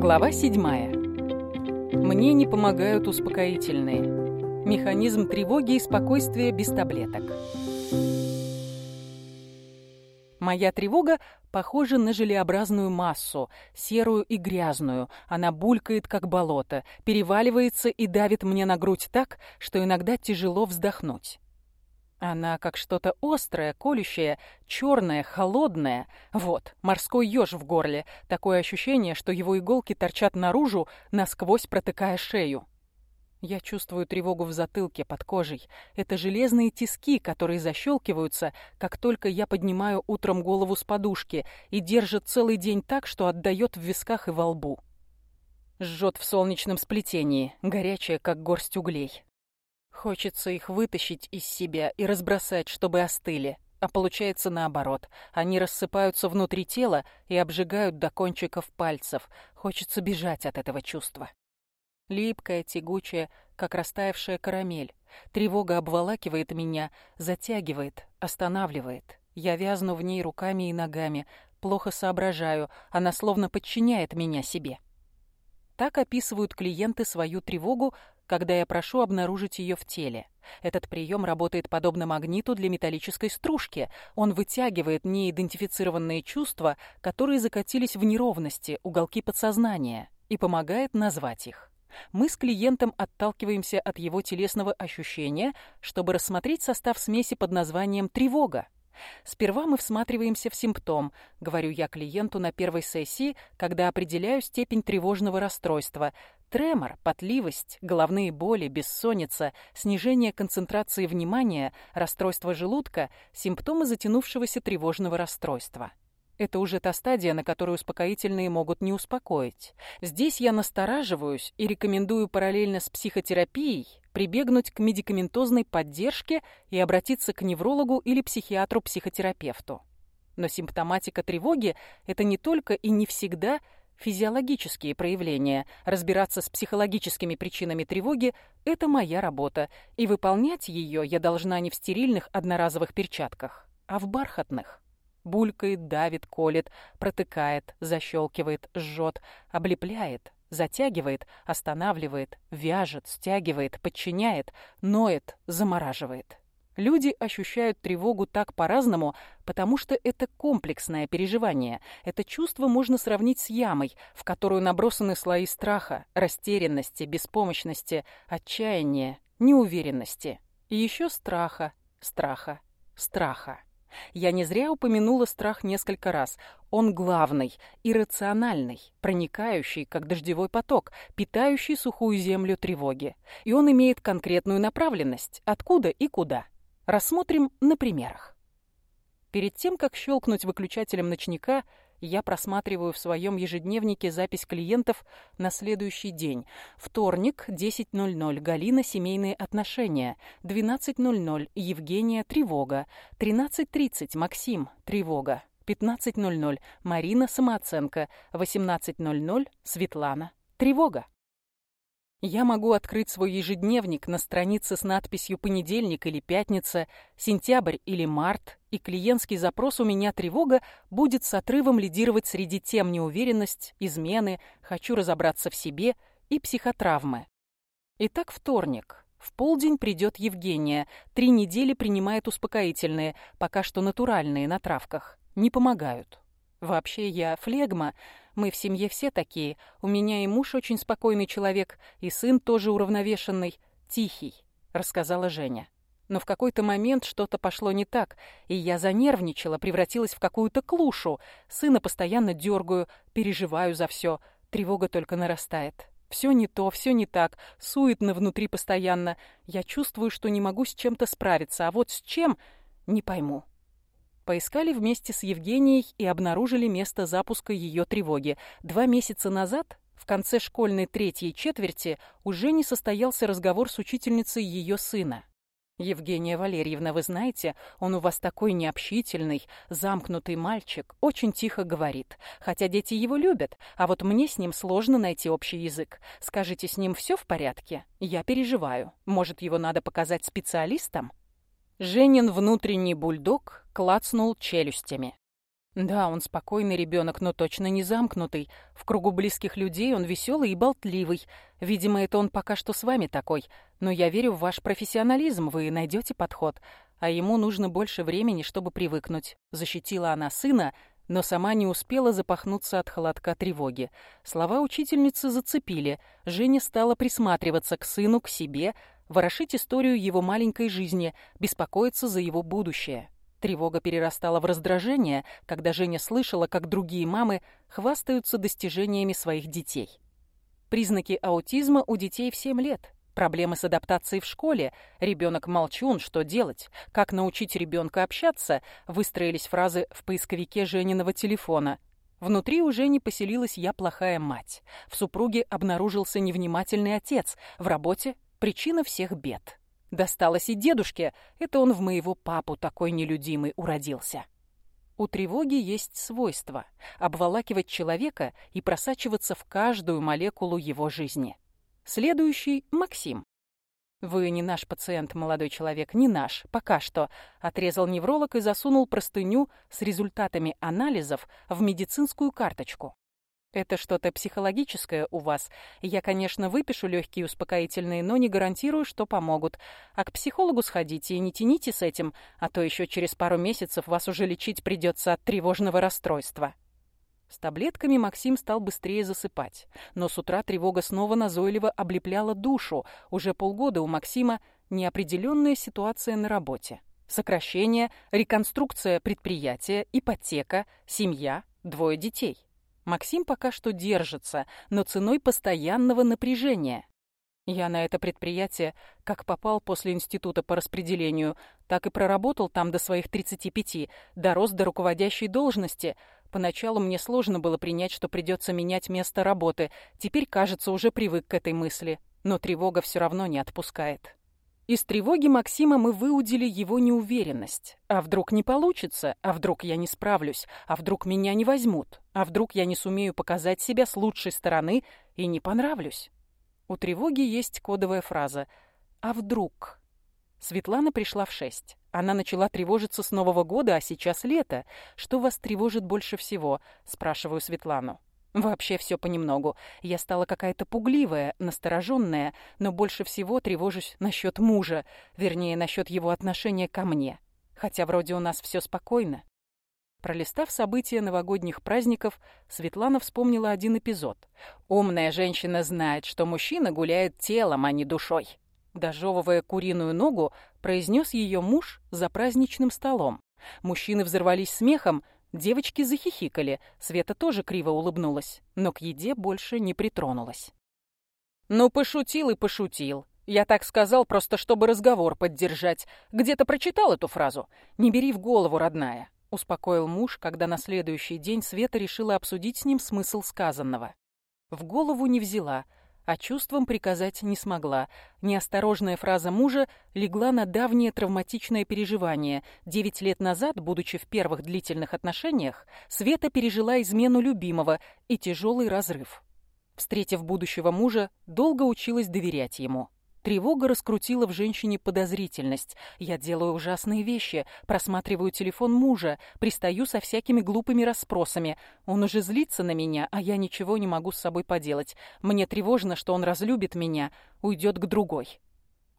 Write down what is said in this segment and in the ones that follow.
Глава 7. Мне не помогают успокоительные. Механизм тревоги и спокойствия без таблеток. Моя тревога похожа на желеобразную массу, серую и грязную. Она булькает, как болото, переваливается и давит мне на грудь так, что иногда тяжело вздохнуть. Она как что-то острое, колющее, черное, холодное. Вот, морской еж в горле. Такое ощущение, что его иголки торчат наружу, насквозь протыкая шею. Я чувствую тревогу в затылке, под кожей. Это железные тиски, которые защелкиваются, как только я поднимаю утром голову с подушки и держат целый день так, что отдает в висках и во лбу. Жжет в солнечном сплетении, горячее, как горсть углей. Хочется их вытащить из себя и разбросать, чтобы остыли. А получается наоборот. Они рассыпаются внутри тела и обжигают до кончиков пальцев. Хочется бежать от этого чувства. Липкая, тягучая, как растаявшая карамель. Тревога обволакивает меня, затягивает, останавливает. Я вязну в ней руками и ногами, плохо соображаю, она словно подчиняет меня себе. Так описывают клиенты свою тревогу, когда я прошу обнаружить ее в теле. Этот прием работает подобно магниту для металлической стружки. Он вытягивает неидентифицированные чувства, которые закатились в неровности, уголки подсознания, и помогает назвать их. Мы с клиентом отталкиваемся от его телесного ощущения, чтобы рассмотреть состав смеси под названием «тревога». Сперва мы всматриваемся в симптом, говорю я клиенту на первой сессии, когда определяю степень тревожного расстройства. Тремор, потливость, головные боли, бессонница, снижение концентрации внимания, расстройство желудка – симптомы затянувшегося тревожного расстройства. Это уже та стадия, на которой успокоительные могут не успокоить. Здесь я настораживаюсь и рекомендую параллельно с психотерапией прибегнуть к медикаментозной поддержке и обратиться к неврологу или психиатру-психотерапевту. Но симптоматика тревоги – это не только и не всегда физиологические проявления. Разбираться с психологическими причинами тревоги – это моя работа, и выполнять ее я должна не в стерильных одноразовых перчатках, а в бархатных булькает, давит, колет, протыкает, защелкивает, жжет, облепляет, затягивает, останавливает, вяжет, стягивает, подчиняет, ноет, замораживает. Люди ощущают тревогу так по-разному, потому что это комплексное переживание. Это чувство можно сравнить с ямой, в которую набросаны слои страха, растерянности, беспомощности, отчаяния, неуверенности. И еще страха, страха, страха. Я не зря упомянула страх несколько раз. Он главный, иррациональный, проникающий, как дождевой поток, питающий сухую землю тревоги. И он имеет конкретную направленность, откуда и куда. Рассмотрим на примерах. Перед тем, как щелкнуть выключателем ночника, я просматриваю в своем ежедневнике запись клиентов на следующий день. Вторник, 10.00. Галина, семейные отношения. 12.00. Евгения, тревога. 13.30. Максим, тревога. 15.00. Марина, самооценка. 18.00. Светлана, тревога. Я могу открыть свой ежедневник на странице с надписью «Понедельник» или «Пятница», «Сентябрь» или «Март», и клиентский запрос «У меня тревога» будет с отрывом лидировать среди тем неуверенность, измены, «Хочу разобраться в себе» и психотравмы. Итак, вторник. В полдень придет Евгения. Три недели принимает успокоительные, пока что натуральные, на травках. Не помогают. Вообще я флегма, мы в семье все такие. У меня и муж очень спокойный человек, и сын тоже уравновешенный, тихий», — рассказала Женя. Но в какой-то момент что-то пошло не так, и я занервничала, превратилась в какую-то клушу. Сына постоянно дергаю, переживаю за все. Тревога только нарастает. Все не то, все не так, суетно внутри постоянно. Я чувствую, что не могу с чем-то справиться, а вот с чем — не пойму. Поискали вместе с Евгенией и обнаружили место запуска ее тревоги. Два месяца назад, в конце школьной третьей четверти, уже не состоялся разговор с учительницей ее сына. «Евгения Валерьевна, вы знаете, он у вас такой необщительный, замкнутый мальчик, очень тихо говорит. Хотя дети его любят, а вот мне с ним сложно найти общий язык. Скажите, с ним все в порядке? Я переживаю. Может, его надо показать специалистам?» Женин внутренний бульдог клацнул челюстями. Да, он спокойный ребенок, но точно не замкнутый. В кругу близких людей он веселый и болтливый. Видимо, это он пока что с вами такой. Но я верю в ваш профессионализм, вы найдете подход. А ему нужно больше времени, чтобы привыкнуть. Защитила она сына, но сама не успела запахнуться от холодка тревоги. Слова учительницы зацепили. Женя стала присматриваться к сыну, к себе, ворошить историю его маленькой жизни, беспокоиться за его будущее. Тревога перерастала в раздражение, когда Женя слышала, как другие мамы хвастаются достижениями своих детей. Признаки аутизма у детей в 7 лет. Проблемы с адаптацией в школе. Ребенок молчун, что делать? Как научить ребенка общаться? Выстроились фразы в поисковике Жениного телефона. Внутри у Жени поселилась «я плохая мать». В супруге обнаружился невнимательный отец. В работе – причина всех бед. Досталось и дедушке. Это он в моего папу такой нелюдимый уродился. У тревоги есть свойство – обволакивать человека и просачиваться в каждую молекулу его жизни. Следующий – Максим. «Вы не наш пациент, молодой человек, не наш, пока что», – отрезал невролог и засунул простыню с результатами анализов в медицинскую карточку. Это что-то психологическое у вас. Я, конечно, выпишу легкие успокоительные, но не гарантирую, что помогут. А к психологу сходите и не тяните с этим, а то еще через пару месяцев вас уже лечить придется от тревожного расстройства. С таблетками Максим стал быстрее засыпать. Но с утра тревога снова назойливо облепляла душу. Уже полгода у Максима неопределенная ситуация на работе. Сокращение, реконструкция предприятия, ипотека, семья, двое детей. Максим пока что держится, но ценой постоянного напряжения. Я на это предприятие как попал после института по распределению, так и проработал там до своих 35, дорос до руководящей должности. Поначалу мне сложно было принять, что придется менять место работы. Теперь, кажется, уже привык к этой мысли. Но тревога все равно не отпускает. Из тревоги Максима мы выудили его неуверенность. А вдруг не получится? А вдруг я не справлюсь? А вдруг меня не возьмут? А вдруг я не сумею показать себя с лучшей стороны и не понравлюсь? У тревоги есть кодовая фраза «А вдруг?». Светлана пришла в шесть. Она начала тревожиться с Нового года, а сейчас лето. Что вас тревожит больше всего? Спрашиваю Светлану. Вообще все понемногу. Я стала какая-то пугливая, настороженная, но больше всего тревожусь насчет мужа, вернее, насчет его отношения ко мне. Хотя вроде у нас все спокойно. Пролистав события новогодних праздников, Светлана вспомнила один эпизод. «Умная женщина знает, что мужчина гуляет телом, а не душой». Дожевывая куриную ногу, произнес ее муж за праздничным столом. Мужчины взорвались смехом, Девочки захихикали, Света тоже криво улыбнулась, но к еде больше не притронулась. «Ну, пошутил и пошутил. Я так сказал, просто чтобы разговор поддержать. Где-то прочитал эту фразу. Не бери в голову, родная», — успокоил муж, когда на следующий день Света решила обсудить с ним смысл сказанного. В голову не взяла — а чувством приказать не смогла. Неосторожная фраза мужа легла на давнее травматичное переживание. Девять лет назад, будучи в первых длительных отношениях, Света пережила измену любимого и тяжелый разрыв. Встретив будущего мужа, долго училась доверять ему. Тревога раскрутила в женщине подозрительность. Я делаю ужасные вещи, просматриваю телефон мужа, пристаю со всякими глупыми расспросами. Он уже злится на меня, а я ничего не могу с собой поделать. Мне тревожно, что он разлюбит меня, уйдет к другой.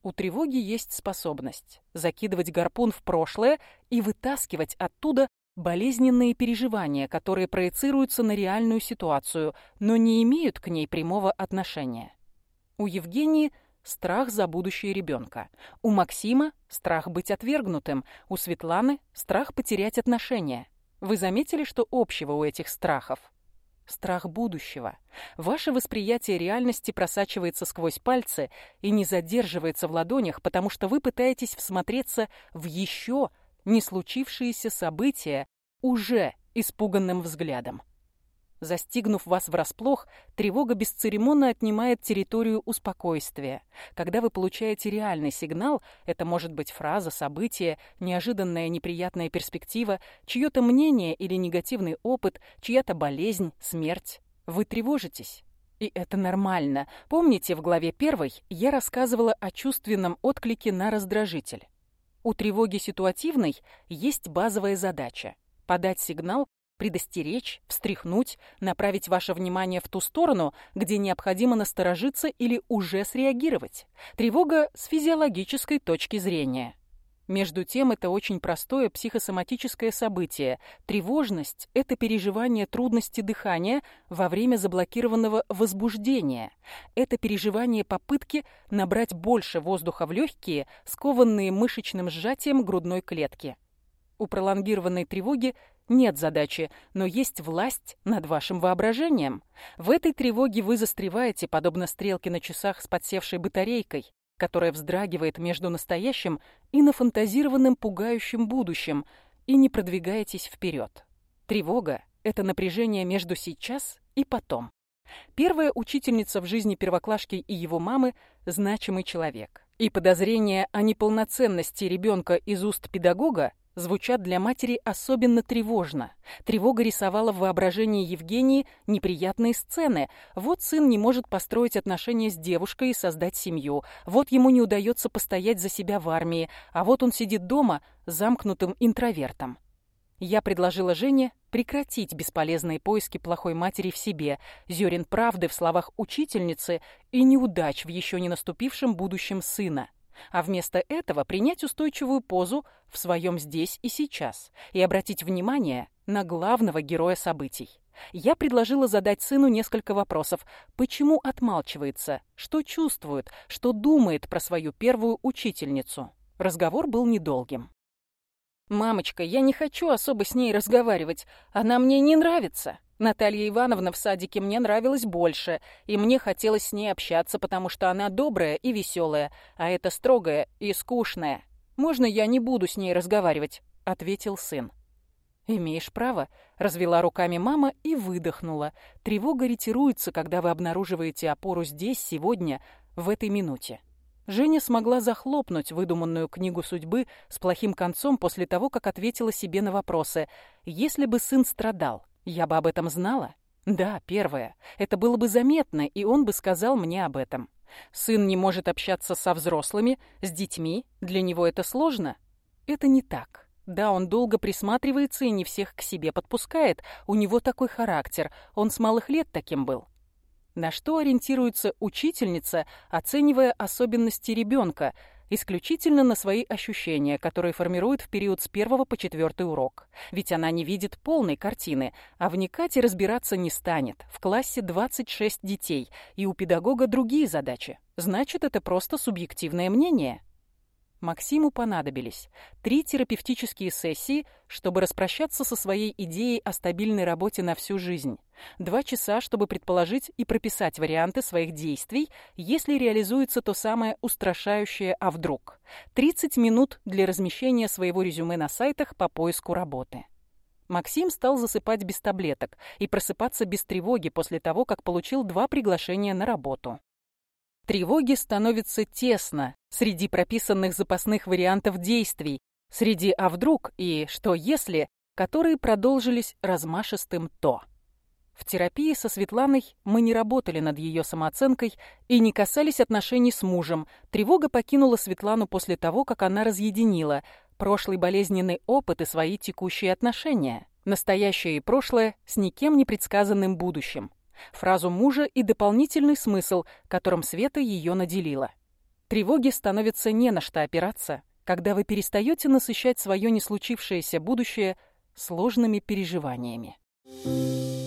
У тревоги есть способность закидывать гарпун в прошлое и вытаскивать оттуда болезненные переживания, которые проецируются на реальную ситуацию, но не имеют к ней прямого отношения. У Евгении – страх за будущее ребенка. У Максима страх быть отвергнутым, у Светланы страх потерять отношения. Вы заметили, что общего у этих страхов? Страх будущего. Ваше восприятие реальности просачивается сквозь пальцы и не задерживается в ладонях, потому что вы пытаетесь всмотреться в еще не случившиеся события уже испуганным взглядом. Застигнув вас врасплох, тревога бесцеремонно отнимает территорию успокойствия. Когда вы получаете реальный сигнал, это может быть фраза, событие, неожиданная неприятная перспектива, чье-то мнение или негативный опыт, чья-то болезнь, смерть, вы тревожитесь. И это нормально. Помните, в главе первой я рассказывала о чувственном отклике на раздражитель. У тревоги ситуативной есть базовая задача – подать сигнал предостеречь, встряхнуть, направить ваше внимание в ту сторону, где необходимо насторожиться или уже среагировать. Тревога с физиологической точки зрения. Между тем, это очень простое психосоматическое событие. Тревожность – это переживание трудности дыхания во время заблокированного возбуждения. Это переживание попытки набрать больше воздуха в легкие, скованные мышечным сжатием грудной клетки. У пролонгированной тревоги нет задачи, но есть власть над вашим воображением. В этой тревоге вы застреваете, подобно стрелке на часах с подсевшей батарейкой которая вздрагивает между настоящим и нафантазированным пугающим будущим, и не продвигаетесь вперед. Тревога — это напряжение между сейчас и потом. Первая учительница в жизни первоклашки и его мамы – значимый человек. И подозрение о неполноценности ребенка из уст педагога звучат для матери особенно тревожно. Тревога рисовала в воображении Евгении неприятные сцены. Вот сын не может построить отношения с девушкой и создать семью. Вот ему не удается постоять за себя в армии. А вот он сидит дома замкнутым интровертом. Я предложила Жене прекратить бесполезные поиски плохой матери в себе, зерен правды в словах учительницы и неудач в еще не наступившем будущем сына а вместо этого принять устойчивую позу в своем здесь и сейчас и обратить внимание на главного героя событий. Я предложила задать сыну несколько вопросов. Почему отмалчивается? Что чувствует? Что думает про свою первую учительницу? Разговор был недолгим. «Мамочка, я не хочу особо с ней разговаривать. Она мне не нравится. Наталья Ивановна в садике мне нравилась больше, и мне хотелось с ней общаться, потому что она добрая и веселая, а это строгая и скучная. Можно я не буду с ней разговаривать?» — ответил сын. «Имеешь право», — развела руками мама и выдохнула. «Тревога ретируется, когда вы обнаруживаете опору здесь, сегодня, в этой минуте». Женя смогла захлопнуть выдуманную книгу судьбы с плохим концом после того, как ответила себе на вопросы. Если бы сын страдал, я бы об этом знала? Да, первое. Это было бы заметно, и он бы сказал мне об этом. Сын не может общаться со взрослыми, с детьми. Для него это сложно? Это не так. Да, он долго присматривается и не всех к себе подпускает. У него такой характер. Он с малых лет таким был. На что ориентируется учительница, оценивая особенности ребенка – исключительно на свои ощущения, которые формирует в период с первого по четвертый урок. Ведь она не видит полной картины, а вникать и разбираться не станет. В классе 26 детей, и у педагога другие задачи. Значит, это просто субъективное мнение. Максиму понадобились три терапевтические сессии, чтобы распрощаться со своей идеей о стабильной работе на всю жизнь. Два часа, чтобы предположить и прописать варианты своих действий, если реализуется то самое устрашающее «а вдруг?». 30 минут для размещения своего резюме на сайтах по поиску работы. Максим стал засыпать без таблеток и просыпаться без тревоги после того, как получил два приглашения на работу. Тревоги становится тесно среди прописанных запасных вариантов действий, среди «а вдруг» и «что если», которые продолжились размашистым «то». В терапии со Светланой мы не работали над ее самооценкой и не касались отношений с мужем. Тревога покинула Светлану после того, как она разъединила прошлый болезненный опыт и свои текущие отношения, настоящее и прошлое с никем не предсказанным будущим фразу мужа и дополнительный смысл, которым Света ее наделила. Тревоги становится не на что опираться, когда вы перестаете насыщать свое не случившееся будущее сложными переживаниями. Thank you.